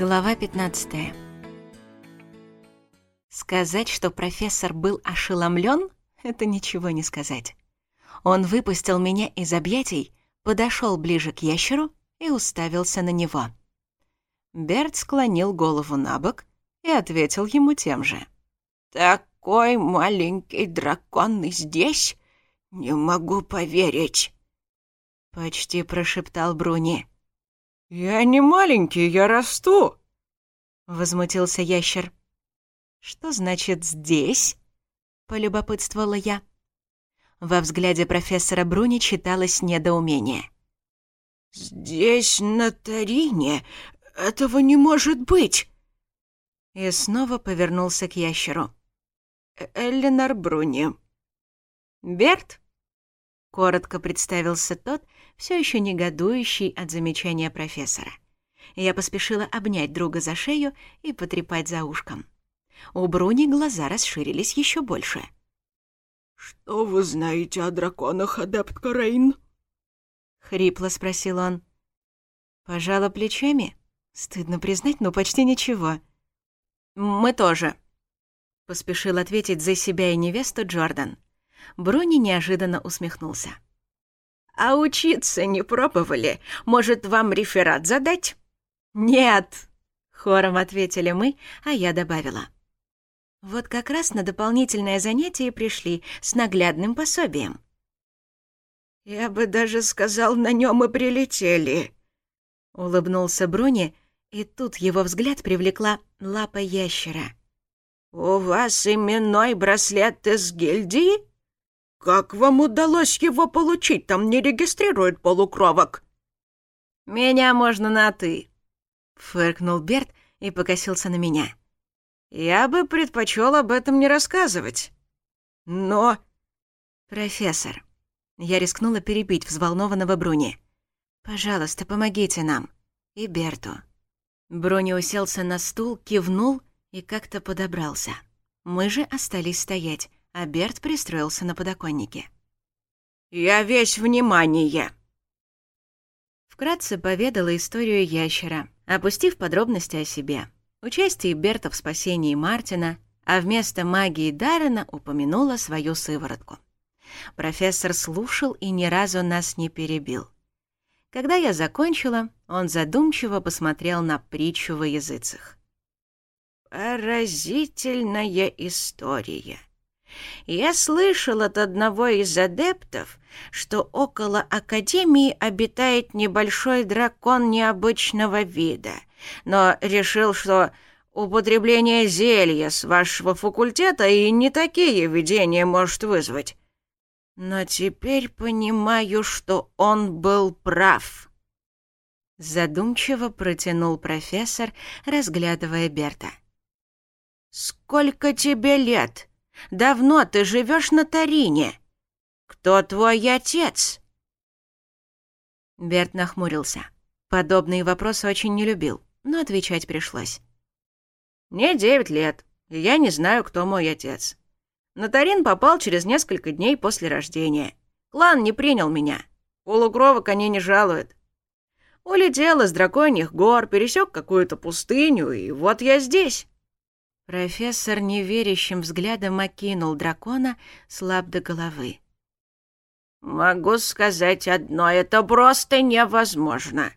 Глава 15. Сказать, что профессор был ошеломлен, это ничего не сказать. Он выпустил меня из объятий, подошел ближе к ящеру и уставился на него. Берт склонил голову на бок и ответил ему тем же. «Такой маленький дракон здесь? Не могу поверить!» Почти прошептал Бруни. «Я не маленький, я расту!» возмутился ящер. Что значит здесь? полюбопытствовала я. Во взгляде профессора Бруни читалось недоумение. «Здесь, на Тарине, этого не может быть!» И снова повернулся к ящеру. «Э, «Эленор Бруни». «Берт?» — коротко представился тот, все еще негодующий от замечания профессора. Я поспешила обнять друга за шею и потрепать за ушком. У Бруни глаза расширились еще больше. «Что вы знаете о драконах, адепт Карейн?» — хрипло спросил он. Пожала плечами. Стыдно признать, но почти ничего. «Мы тоже», — поспешил ответить за себя и невесту Джордан. Бруни неожиданно усмехнулся. «А учиться не пробовали? Может, вам реферат задать?» «Нет!» — хором ответили мы, а я добавила. Вот как раз на дополнительное занятие пришли с наглядным пособием. «Я бы даже сказал, на нем и прилетели!» — улыбнулся Бруни, и тут его взгляд привлекла лапа ящера. «У вас именной браслет из гильдии? Как вам удалось его получить? Там не регистрируют полукровок!» «Меня можно на «ты», фыркнул Берт и покосился на меня. «Я бы предпочел об этом не рассказывать. Но...» «Профессор», — я рискнула перебить взволнованного Бруни. «Пожалуйста, помогите нам. И Берту». Бруни уселся на стул, кивнул и как-то подобрался. Мы же остались стоять, а Берт пристроился на подоконнике. «Я весь внимание!» Вкратце поведала историю ящера, опустив подробности о себе. Участие Берта в спасении Мартина, а вместо магии Даррена упомянула свою сыворотку. Профессор слушал и ни разу нас не перебил. Когда я закончила, он задумчиво посмотрел на притчу во языцах. «Поразительная история», я слышал от одного из адептов, что около Академии обитает небольшой дракон необычного вида, но решил, что употребление зелья с вашего факультета и не такие видения может вызвать. Но теперь понимаю, что он был прав. Задумчиво протянул профессор, разглядывая Берта. «Сколько тебе лет?» Давно ты живешь на Тарине. Кто твой отец?» Берт нахмурился. Подобные вопросы очень не любил, но отвечать пришлось. «Мне девять лет, и я не знаю, кто мой отец. На Тарин попал через несколько дней после рождения. Клан не принял меня. Полугровок они не жалуют. Улетел из драконьих гор, пересек какую-то пустыню, и вот я здесь. Профессор неверящим взглядом окинул дракона слаб до головы. «Могу сказать одно, это просто невозможно!»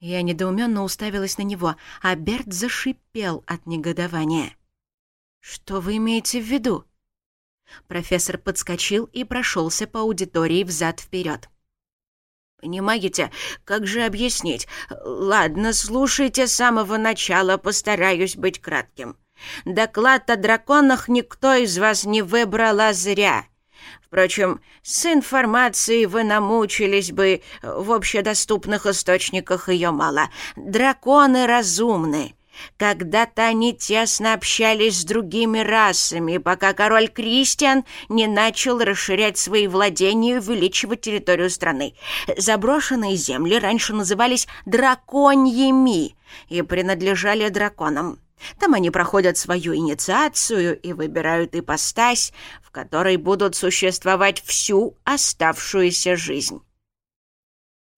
Я недоуменно уставилась на него, а Берт зашипел от негодования. «Что вы имеете в виду?» Профессор подскочил и прошелся по аудитории взад-вперед. Не магите? Как же объяснить? Ладно, слушайте с самого начала, постараюсь быть кратким. Доклад о драконах никто из вас не выбрала зря. Впрочем, с информацией вы намучились бы, в общедоступных источниках ее мало. Драконы разумны когда то они тесно общались с другими расами, пока король Кристиан не начал расширять свои владения и увеличивать территорию страны. Заброшенные земли раньше назывались драконьями и принадлежали драконам. Там они проходят свою инициацию и выбирают ипостась, в которой будут существовать всю оставшуюся жизнь.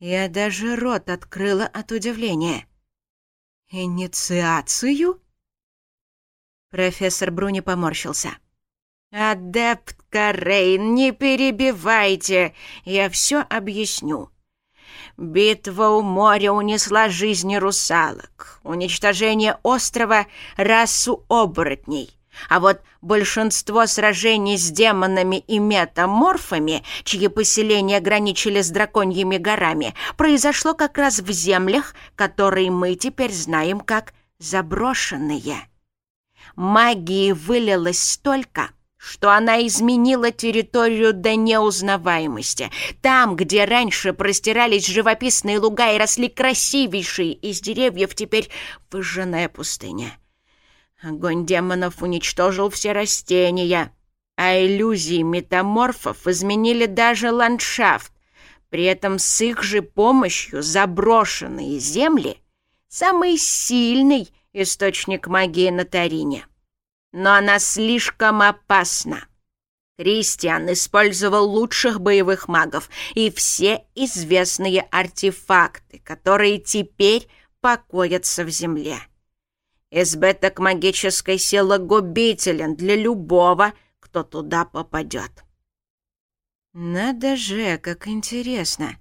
Я даже рот открыла от удивления — «Инициацию?» Профессор Бруни поморщился. «Адепт Рейн, не перебивайте, я все объясню. Битва у моря унесла жизни русалок, уничтожение острова — расу оборотней. А вот большинство сражений с демонами и метаморфами, чьи поселения граничили с драконьими горами, произошло как раз в землях, которые мы теперь знаем как заброшенные. Магии вылилось столько, что она изменила территорию до неузнаваемости. Там, где раньше простирались живописные луга и росли красивейшие из деревьев, теперь выжженная пустыня. Огонь демонов уничтожил все растения, а иллюзии метаморфов изменили даже ландшафт. При этом с их же помощью заброшенные земли — самый сильный источник магии на Тарине. Но она слишком опасна. Кристиан использовал лучших боевых магов и все известные артефакты, которые теперь покоятся в земле. СБ магической сила губителен для любого, кто туда попадет. Надо же, как интересно.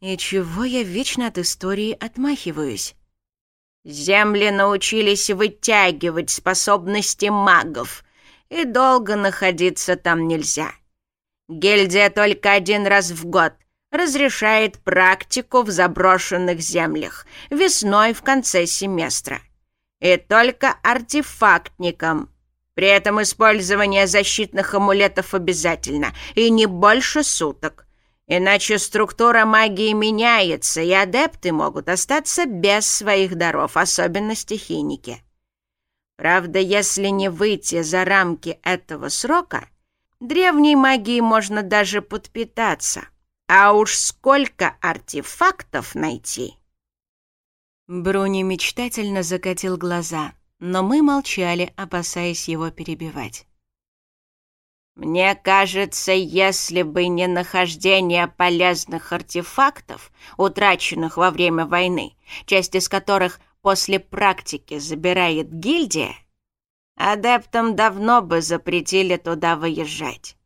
И чего я вечно от истории отмахиваюсь? Земли научились вытягивать способности магов, и долго находиться там нельзя. Гильдия только один раз в год разрешает практику в заброшенных землях, весной в конце семестра — и только артефактникам. При этом использование защитных амулетов обязательно, и не больше суток. Иначе структура магии меняется, и адепты могут остаться без своих даров, особенно стихийники. Правда, если не выйти за рамки этого срока, древней магии можно даже подпитаться. А уж сколько артефактов найти! Бруни мечтательно закатил глаза, но мы молчали, опасаясь его перебивать. «Мне кажется, если бы не нахождение полезных артефактов, утраченных во время войны, часть из которых после практики забирает гильдия, адептам давно бы запретили туда выезжать.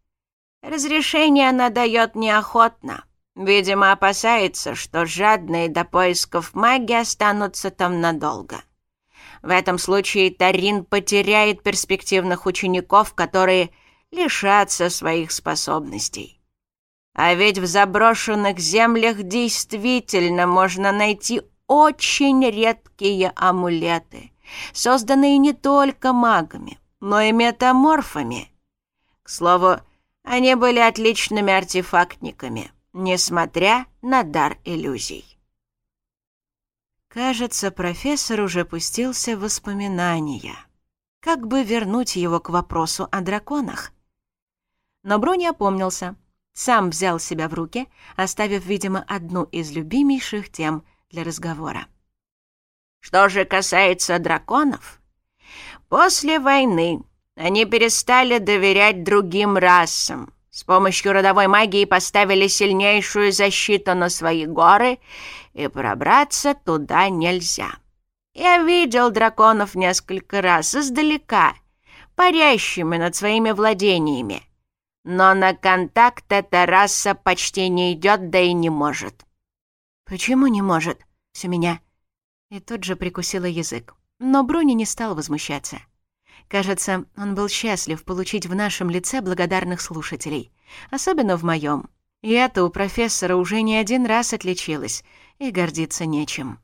Разрешение она дает неохотно, Видимо, опасается, что жадные до поисков маги останутся там надолго. В этом случае Тарин потеряет перспективных учеников, которые лишатся своих способностей. А ведь в заброшенных землях действительно можно найти очень редкие амулеты, созданные не только магами, но и метаморфами. К слову, они были отличными артефактниками — несмотря на дар иллюзий. Кажется, профессор уже пустился в воспоминания. Как бы вернуть его к вопросу о драконах? Но Бруни опомнился. Сам взял себя в руки, оставив, видимо, одну из любимейших тем для разговора. Что же касается драконов, после войны они перестали доверять другим расам — с помощью родовой магии поставили сильнейшую защиту на свои горы, и пробраться туда нельзя. Я видел драконов несколько раз издалека, парящими над своими владениями. Но на контакт эта раса почти не идет, да и не может. «Почему не может?» — все меня. И тут же прикусила язык. Но Бруни не стал возмущаться. Кажется, он был счастлив получить в нашем лице благодарных слушателей. Особенно в моем. Я-то у профессора уже не один раз отличилась, и гордиться нечем.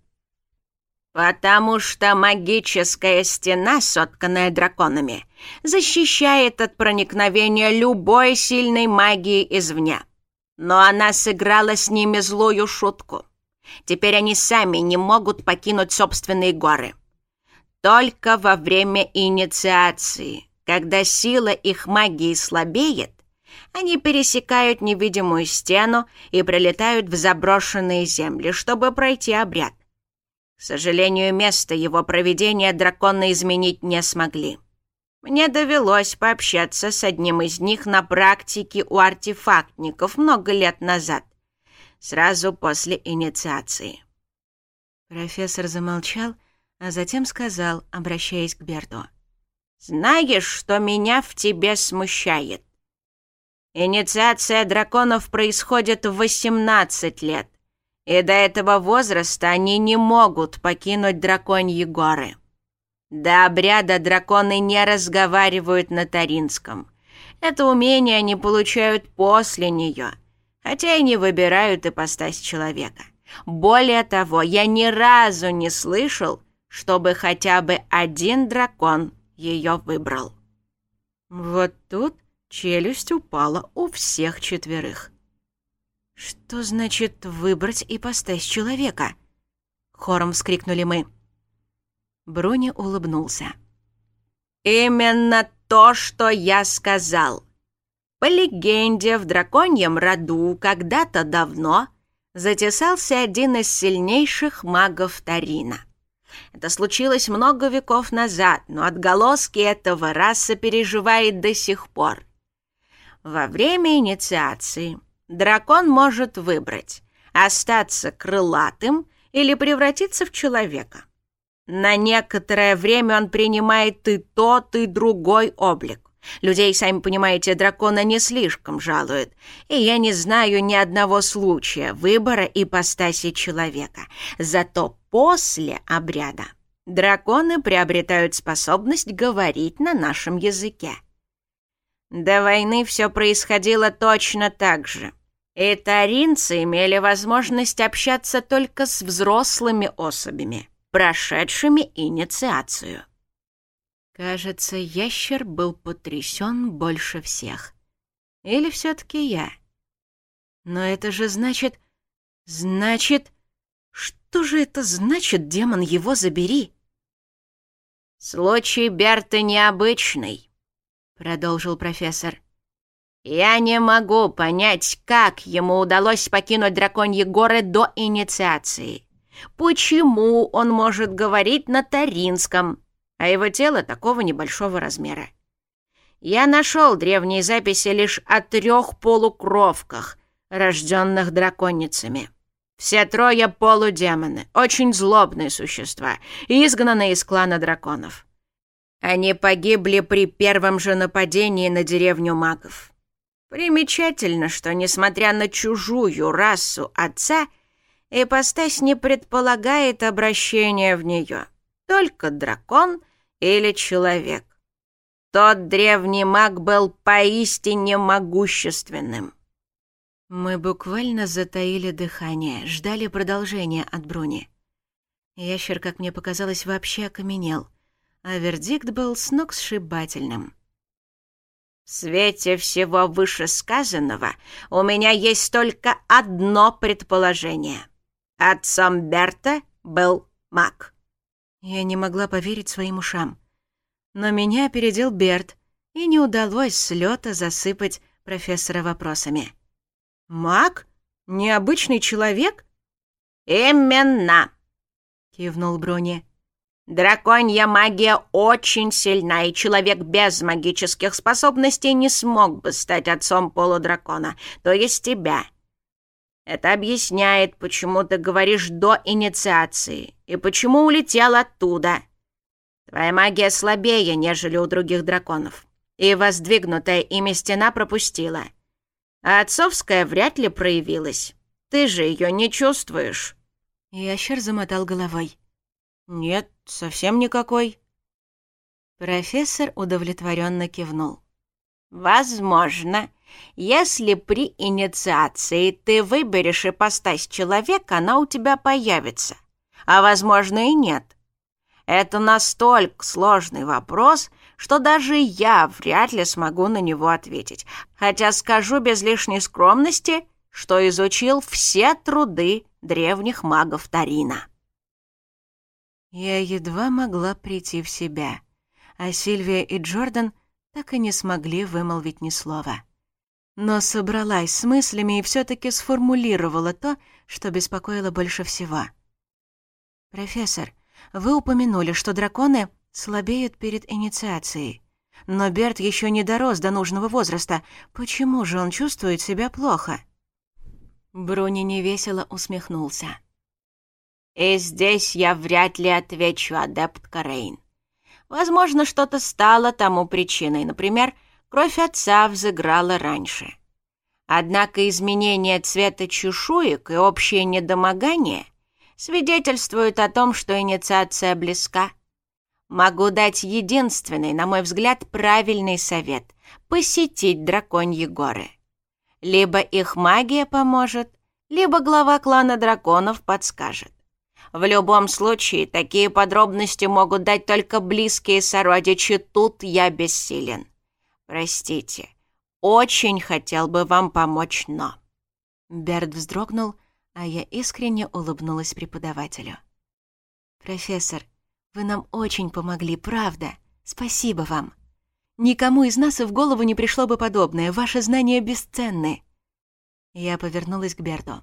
«Потому что магическая стена, сотканная драконами, защищает от проникновения любой сильной магии извне. Но она сыграла с ними злую шутку. Теперь они сами не могут покинуть собственные горы» только во время инициации. Когда сила их магии слабеет, они пересекают невидимую стену и пролетают в заброшенные земли, чтобы пройти обряд. К сожалению, место его проведения драконы изменить не смогли. Мне довелось пообщаться с одним из них на практике у артефактников много лет назад, сразу после инициации. Профессор замолчал а затем сказал, обращаясь к Берду. «Знаешь, что меня в тебе смущает? Инициация драконов происходит в 18 лет, и до этого возраста они не могут покинуть драконьи горы. До обряда драконы не разговаривают на Таринском. Это умение они получают после нее, хотя и не выбирают ипостась человека. Более того, я ни разу не слышал, чтобы хотя бы один дракон ее выбрал. Вот тут челюсть упала у всех четверых. «Что значит выбрать ипостась человека?» Хором вскрикнули мы. Бруни улыбнулся. «Именно то, что я сказал. По легенде, в драконьем роду когда-то давно затесался один из сильнейших магов Тарина — это случилось много веков назад, но отголоски этого раса переживает до сих пор. Во время инициации дракон может выбрать остаться крылатым или превратиться в человека. На некоторое время он принимает и тот, и другой облик. Людей, сами понимаете, дракона не слишком жалуют, и я не знаю ни одного случая выбора ипостаси человека. Зато после обряда драконы приобретают способность говорить на нашем языке. До войны все происходило точно так же. И таринцы имели возможность общаться только с взрослыми особями, прошедшими инициацию. Кажется, ящер был потрясен больше всех. Или все-таки я? Но это же значит... Значит... Что же это значит, демон, его забери? «Случай Берты необычный», — продолжил профессор. «Я не могу понять, как ему удалось покинуть драконьи горы до инициации. Почему он может говорить на Таринском?» а его тело такого небольшого размера. Я нашел древние записи лишь о трех полукровках, рожденных драконицами. Все трое полудемоны, очень злобные существа, изгнанные из клана драконов. Они погибли при первом же нападении на деревню магов. Примечательно, что, несмотря на чужую расу отца, ипостась не предполагает обращения в нее. Только дракон — или человек. Тот древний маг был поистине могущественным. Мы буквально затаили дыхание, ждали продолжения от Бруни. Ящер, как мне показалось, вообще окаменел, а вердикт был с ног сшибательным. В свете всего вышесказанного у меня есть только одно предположение. Отцом Берта был маг. Я не могла поверить своим ушам. Но меня опередил Берт, и не удалось с лёта засыпать профессора вопросами. «Маг? Необычный человек?» «Именно!» — кивнул Бруни. «Драконья магия очень сильна, и человек без магических способностей не смог бы стать отцом полудракона, то есть тебя. Это объясняет, почему ты говоришь «до инициации» и почему улетел оттуда. Твоя магия слабее, нежели у других драконов, и воздвигнутая ими стена пропустила. А отцовская вряд ли проявилась. Ты же ее не чувствуешь». Ящер Если при инициации ты выберешь ипостась человека, она у тебя появится, а, возможно, и нет. Это настолько сложный вопрос, что даже я вряд ли смогу на него ответить, хотя скажу без лишней скромности, что изучил все труды древних магов Тарина. Я едва могла прийти в себя, а Сильвия и Джордан так и не смогли вымолвить ни слова но собралась с мыслями и все таки сформулировала то, что беспокоило больше всего. «Профессор, вы упомянули, что драконы слабеют перед инициацией. Но Берт еще не дорос до нужного возраста. Почему же он чувствует себя плохо?» Бруни невесело усмехнулся. «И здесь я вряд ли отвечу, адепт Карейн. Возможно, что-то стало тому причиной. Например, — кровь отца взыграла раньше. Однако изменение цвета чешуек и общее недомогание свидетельствуют о том, что инициация близка. Могу дать единственный, на мой взгляд, правильный совет — посетить драконьи горы. Либо их магия поможет, либо глава клана драконов подскажет. В любом случае, такие подробности могут дать только близкие сородичи, тут я бессилен. «Простите, очень хотел бы вам помочь, но...» Берд вздрогнул, а я искренне улыбнулась преподавателю. «Профессор, вы нам очень помогли, правда. Спасибо вам. Никому из нас и в голову не пришло бы подобное. Ваши знания бесценны». Я повернулась к Берду.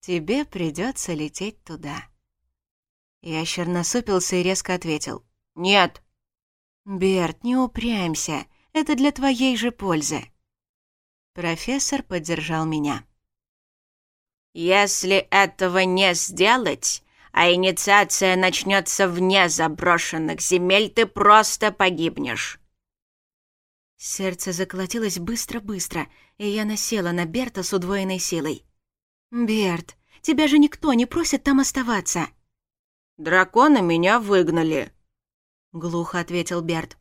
«Тебе придется лететь туда». Ящер насупился и резко ответил. «Нет». «Берт, не упрямься. Это для твоей же пользы. Профессор поддержал меня. Если этого не сделать, а инициация начнется вне заброшенных земель, ты просто погибнешь. Сердце заколотилось быстро-быстро, и я насела на Берта с удвоенной силой. «Берт, тебя же никто не просит там оставаться!» Драконы меня выгнали», — глухо ответил Берт.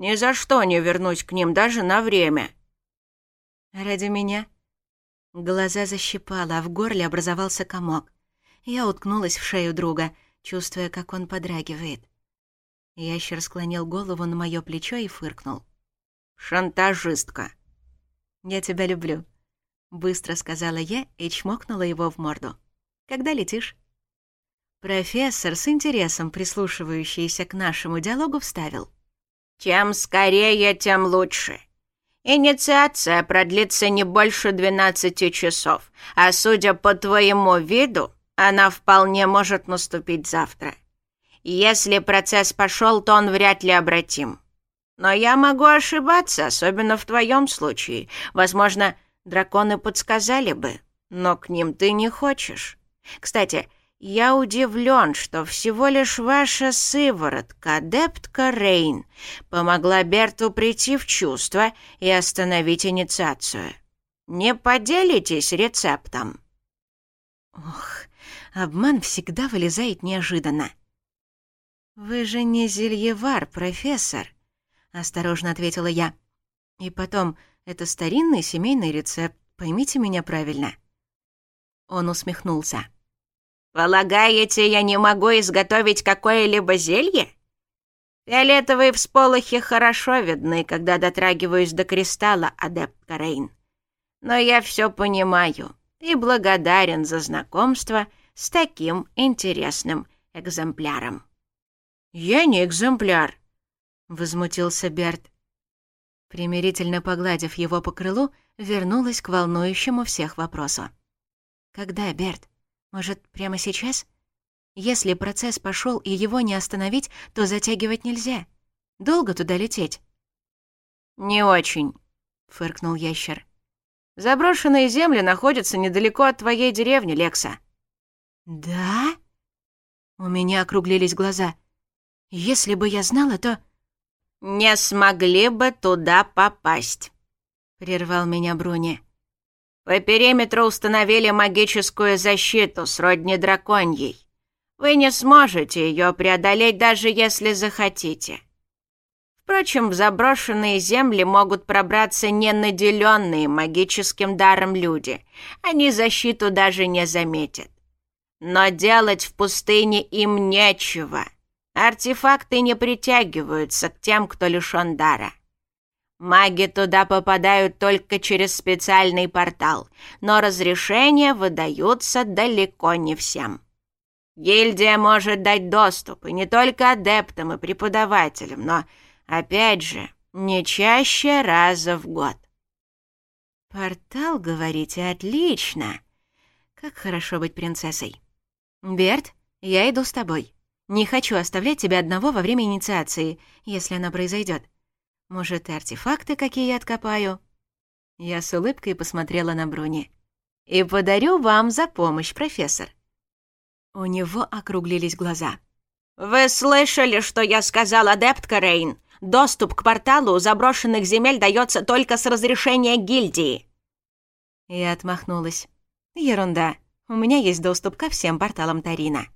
Ни за что не вернусь к ним даже на время. Ради меня? Глаза защипало, а в горле образовался комок. Я уткнулась в шею друга, чувствуя, как он подрагивает. Ящер склонил голову на мое плечо и фыркнул. «Шантажистка!» «Я тебя люблю», — быстро сказала я и чмокнула его в морду. «Когда летишь?» Профессор, с интересом прислушивающийся к нашему диалогу, вставил. Чем скорее, тем лучше. Инициация продлится не больше 12 часов, а судя по твоему виду, она вполне может наступить завтра. Если процесс пошел, то он вряд ли обратим. Но я могу ошибаться, особенно в твоем случае. Возможно, драконы подсказали бы, но к ним ты не хочешь. Кстати, «Я удивлен, что всего лишь ваша сыворотка, адептка Рейн, помогла Берту прийти в чувство и остановить инициацию. Не поделитесь рецептом?» «Ох, обман всегда вылезает неожиданно». «Вы же не зельевар, профессор», — осторожно ответила я. «И потом, это старинный семейный рецепт, поймите меня правильно». Он усмехнулся полагаете, я не могу изготовить какое-либо зелье? Фиолетовые всполохи хорошо видны, когда дотрагиваюсь до кристалла, адепт Рейн. Но я все понимаю и благодарен за знакомство с таким интересным экземпляром. «Я не экземпляр», — возмутился Берт. Примирительно погладив его по крылу, вернулась к волнующему всех вопросу. «Когда, Берт? Может, прямо сейчас? Если процесс пошел и его не остановить, то затягивать нельзя. Долго туда лететь? Не очень, фыркнул ящер. Заброшенные земли находятся недалеко от твоей деревни, Лекса. Да? У меня округлились глаза. Если бы я знала, то... Не смогли бы туда попасть, прервал меня Бруни. По периметру установили магическую защиту сродни драконьей. Вы не сможете ее преодолеть, даже если захотите. Впрочем, в заброшенные земли могут пробраться ненаделенные магическим даром люди. Они защиту даже не заметят. Но делать в пустыне им нечего. Артефакты не притягиваются к тем, кто лишен дара. Маги туда попадают только через специальный портал, но разрешения выдаются далеко не всем. Гильдия может дать доступ и не только адептам и преподавателям, но, опять же, не чаще раза в год. «Портал, говорите, отлично. Как хорошо быть принцессой. Берт, я иду с тобой. Не хочу оставлять тебя одного во время инициации, если она произойдет. Может, и артефакты какие я откопаю? Я с улыбкой посмотрела на Бруни. И подарю вам за помощь, профессор. У него округлились глаза. «Вы слышали, что я сказал, адептка Рейн? Доступ к порталу заброшенных земель дается только с разрешения гильдии!» Я отмахнулась. «Ерунда. У меня есть доступ ко всем порталам Тарина».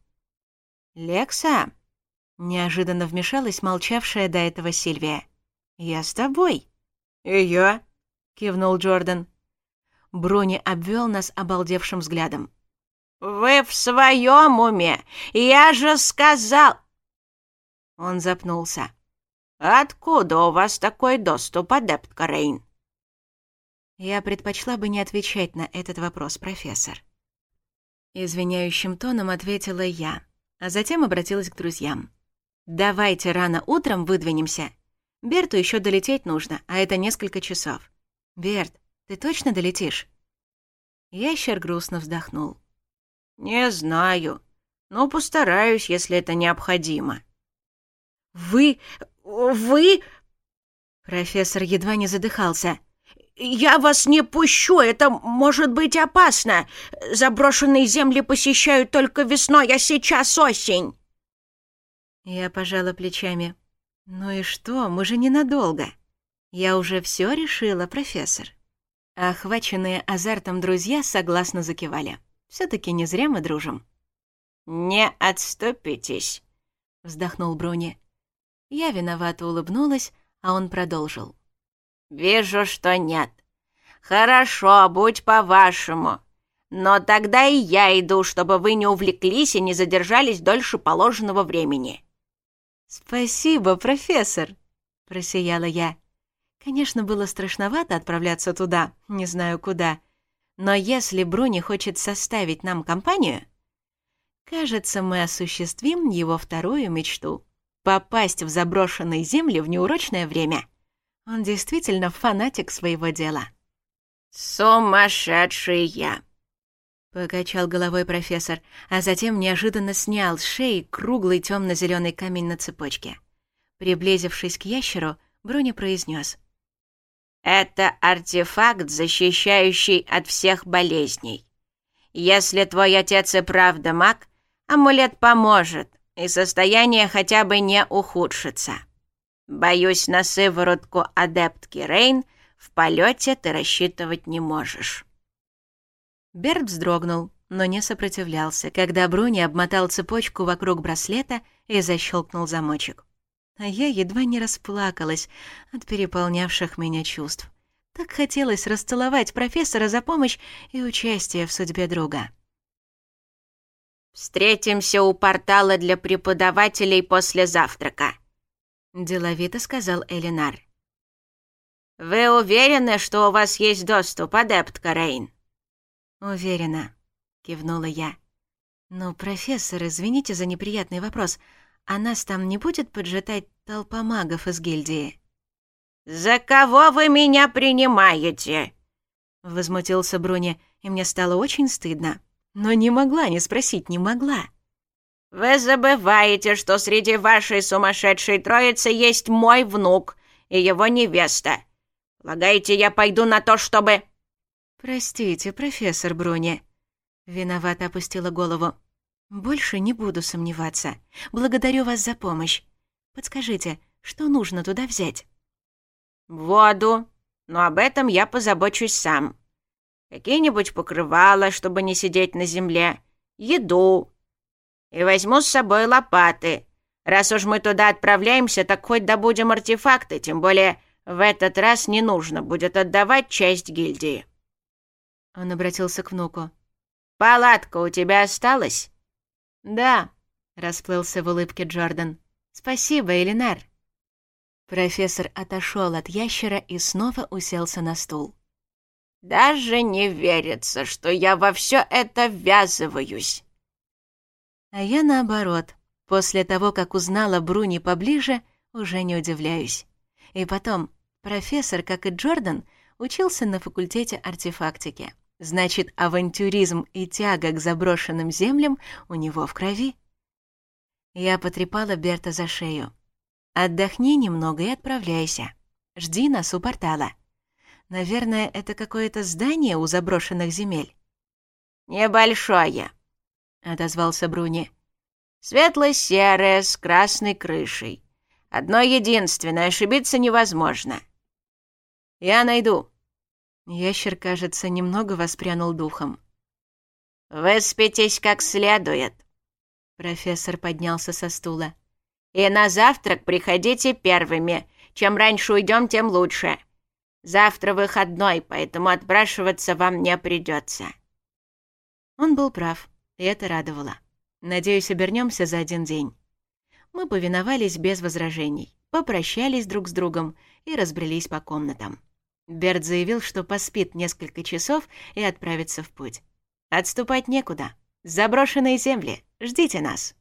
«Лекса?» — неожиданно вмешалась молчавшая до этого Сильвия. «Я с тобой». «И я», — кивнул Джордан. Брони обвел нас обалдевшим взглядом. «Вы в своем уме? Я же сказал...» Он запнулся. «Откуда у вас такой доступ, адепт Рейн?» «Я предпочла бы не отвечать на этот вопрос, профессор». Извиняющим тоном ответила я, а затем обратилась к друзьям. «Давайте рано утром выдвинемся Берту еще долететь нужно, а это несколько часов. Берт, ты точно долетишь?» Ящер грустно вздохнул. «Не знаю, но постараюсь, если это необходимо». «Вы... вы...» Профессор едва не задыхался. «Я вас не пущу, это может быть опасно. Заброшенные земли посещают только весной, а сейчас осень». Я пожала плечами. «Ну и что, мы же ненадолго. Я уже все решила, профессор». Охваченные азартом друзья согласно закивали. все таки не зря мы дружим». «Не отступитесь», — вздохнул Бруни. Я виновато улыбнулась, а он продолжил. «Вижу, что нет. Хорошо, будь по-вашему. Но тогда и я иду, чтобы вы не увлеклись и не задержались дольше положенного времени». «Спасибо, профессор!» — просияла я. Конечно, было страшновато отправляться туда, не знаю куда. Но если Бруни хочет составить нам компанию, кажется, мы осуществим его вторую мечту — попасть в заброшенные земли в неурочное время. Он действительно фанатик своего дела. «Сумасшедший я!» Покачал головой профессор, а затем неожиданно снял с шеи круглый темно зеленый камень на цепочке. Приблизившись к ящеру, Бруни произнес: «Это артефакт, защищающий от всех болезней. Если твой отец и правда маг, амулет поможет, и состояние хотя бы не ухудшится. Боюсь, на сыворотку адептки Рейн в полете ты рассчитывать не можешь». Берт вздрогнул, но не сопротивлялся, когда Бруни обмотал цепочку вокруг браслета и защелкнул замочек. А я едва не расплакалась от переполнявших меня чувств. Так хотелось расцеловать профессора за помощь и участие в судьбе друга. «Встретимся у портала для преподавателей после завтрака», — деловито сказал Элинар. «Вы уверены, что у вас есть доступ, адепт Рейн?» «Уверена», — кивнула я. «Ну, профессор, извините за неприятный вопрос. А нас там не будет поджидать толпа магов из гильдии?» «За кого вы меня принимаете?» Возмутился Бруни, и мне стало очень стыдно. Но не могла не спросить, не могла. «Вы забываете, что среди вашей сумасшедшей троицы есть мой внук и его невеста. Полагаете, я пойду на то, чтобы...» «Простите, профессор Бруни». Виновато опустила голову. «Больше не буду сомневаться. Благодарю вас за помощь. Подскажите, что нужно туда взять?» «Воду. Но об этом я позабочусь сам. Какие-нибудь покрывала, чтобы не сидеть на земле. Еду. И возьму с собой лопаты. Раз уж мы туда отправляемся, так хоть добудем артефакты, тем более в этот раз не нужно будет отдавать часть гильдии». Он обратился к внуку. «Палатка у тебя осталась?» «Да», — расплылся в улыбке Джордан. «Спасибо, Элинар». Профессор отошел от ящера и снова уселся на стул. «Даже не верится, что я во все это ввязываюсь!» А я наоборот. После того, как узнала Бруни поближе, уже не удивляюсь. И потом, профессор, как и Джордан, учился на факультете артефактики. Значит, авантюризм и тяга к заброшенным землям у него в крови. Я потрепала Берта за шею. «Отдохни немного и отправляйся. Жди нас у портала. Наверное, это какое-то здание у заброшенных земель». «Небольшое», — отозвался Бруни. «Светло-серое, с красной крышей. Одно единственное, ошибиться невозможно». «Я найду», Ящер, кажется, немного воспрянул духом. «Выспитесь как следует!» Профессор поднялся со стула. «И на завтрак приходите первыми. Чем раньше уйдем, тем лучше. Завтра выходной, поэтому отпрашиваться вам не придется». Он был прав, и это радовало. Надеюсь, обернемся за один день. Мы повиновались без возражений, попрощались друг с другом и разбрелись по комнатам. Берд заявил, что поспит несколько часов и отправится в путь. «Отступать некуда. Заброшенные земли. Ждите нас!»